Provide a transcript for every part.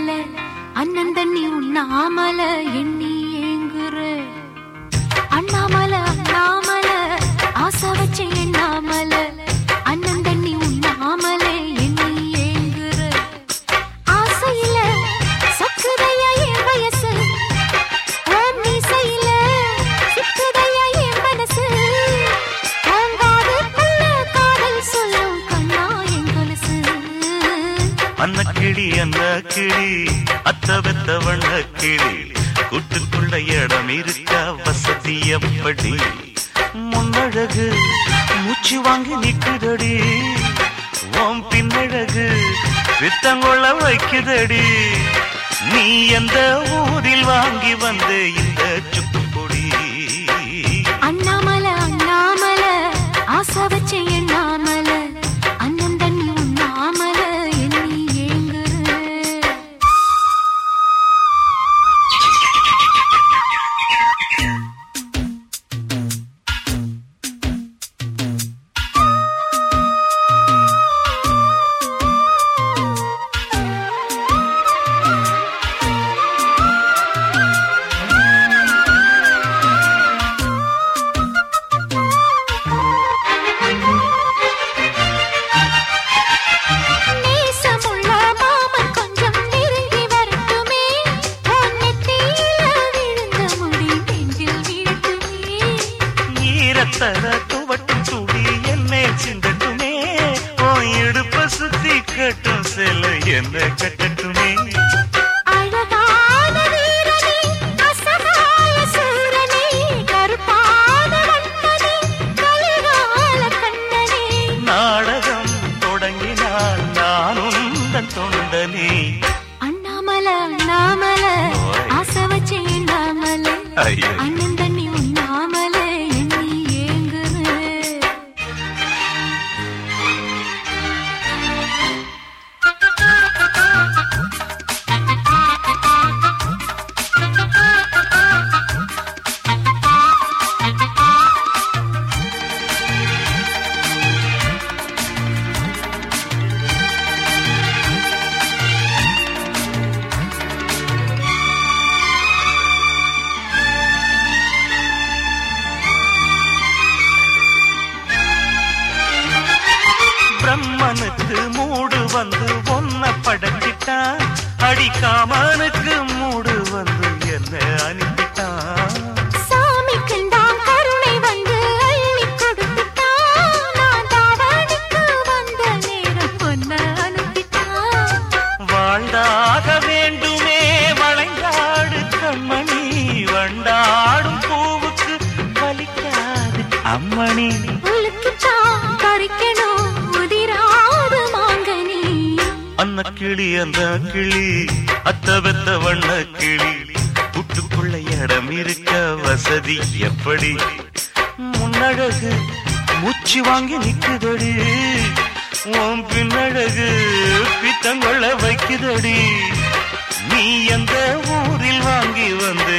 ஆகல அண்ணன் தண்ணி உண்ணாமல எண்ணி ஏங்குற அண்ணாமலை அன்ன கிளி அன்ன கிளி அத்த வெத்த வண்ண கிளி கூட்டுக்குள்ள இடம் இருக்க வசதி எப்படி? முன்னழகு மூச்சு வாங்கி நிக்குதடி. ஓம் பின்னழகு வித்தங்கொள்ள வைக்குதடி. நீ எந்த ஊரில் வாங்கி வந்த ஈரத்தல துவட்டும் துடி என்னே சிந்தட்டுமே. ஓ இடுப்ப சுத்தி கட்டும் செல்ல என்ன கட்டட்டுமே. நாடகம் தொடங்கினால் நானும் தன் தொண்டனே. அண்ணாமல ஓய். ஆசை வச்சு எண்ணாமல ஐயோ. அண்ணன் பிரம்மனுக்கு மூடு வந்து ஒன்ன படைச்சிட்டான். அடிக்காமனுக்கு மூடு வந்து என்ன அனுப்பிட்டான். வாழ்ந்தாக வேண்டுமே வளைந்தாடு கண்மணி. வண்டாடும் பூவுக்கு வலிக்காது அம்மணி. அன்ன கிளி அந்த கிளி அத்த வெத்த வண்ண கிளி புட்டுக்குள்ள இடம் இருக்க வசதி எப்படி? முன்னழகு மூச்சு வாங்கி நிக்குதடி உன் பின்னழகு பித்தங்கொள்ள வைக்குதடி. நீ எந்த ஊரில் வாங்கி வந்து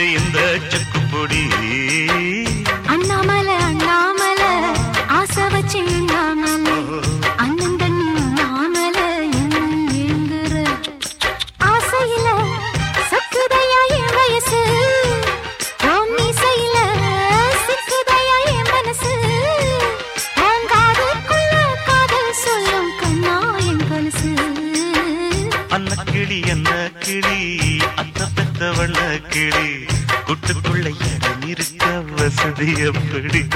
அத்த பெத்தவள கிளி. குட்டுக்குள்ள இடம் இருக்க வசதி எப்படி?